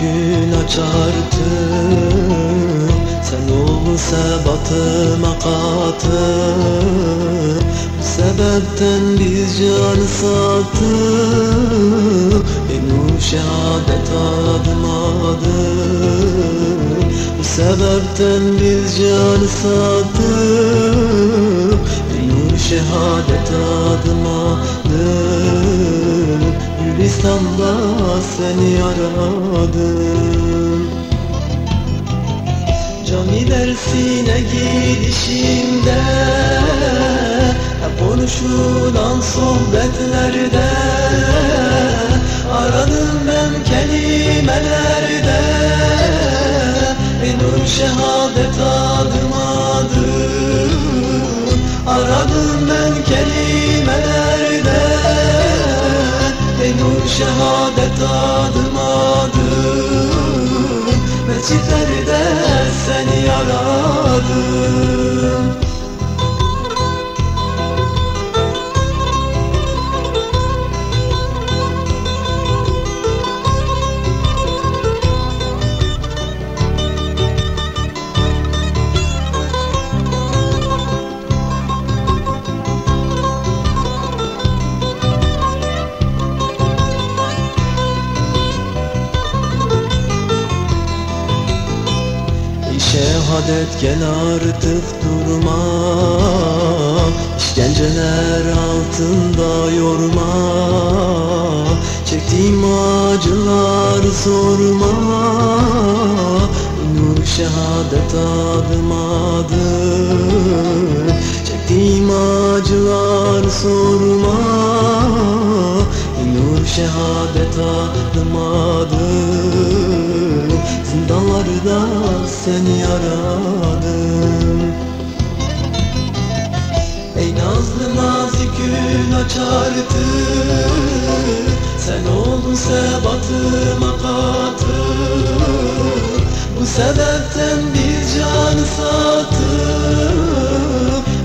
gün açardım Sen olsa batıma katım Bu sebepten biz can sattık Benim şehadet adım adım Bu sebepten biz can sattık Benim şehadet adım adım Gülistan'da seni aradım. Cami dersine gidişimde Hep konuşulan sohbetlerde Aradım ben kelimelerde Nur şehadet adım adım. Aradım ben kelimelerde Nur Şehadet gel artık durma. İşkenceler altında yorma. Çektiğim acılar sorma. Nur şehadet adım adım. Çektiğim acılar sorma. Nur şehadet adım adım seni aradım. Ey nazlı nazik gün açardı. Sen oldun sebatıma katı. Bu sebepten bir can sattık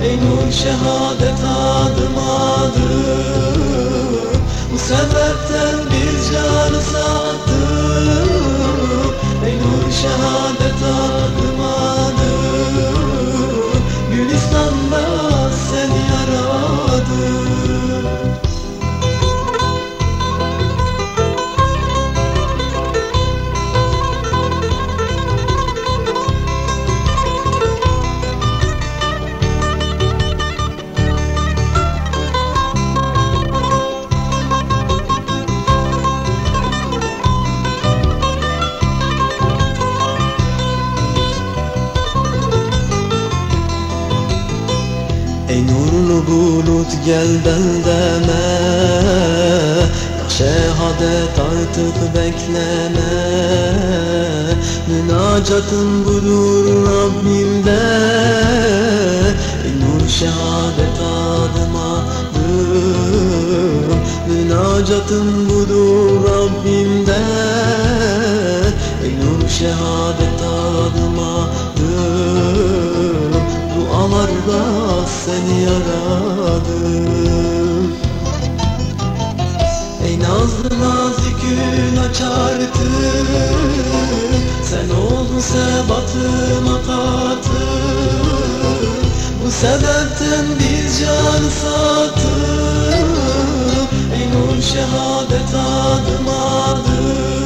Ey nur şehadet adım adım Bu sebepten Ey nurlu bulut gel beldeme Ya şehadet artık bekleme. Münacatın budur Rabbimde. Nur şehadet adım adım Münacatın budur Rabbimde. Nur şehadet adım adım Dualarla seni aradım Ey nazlı nazik gün açardı. Sen oldun sebatıma katı. Bu sebepten biz can sattık Ey nur şehadet adım adım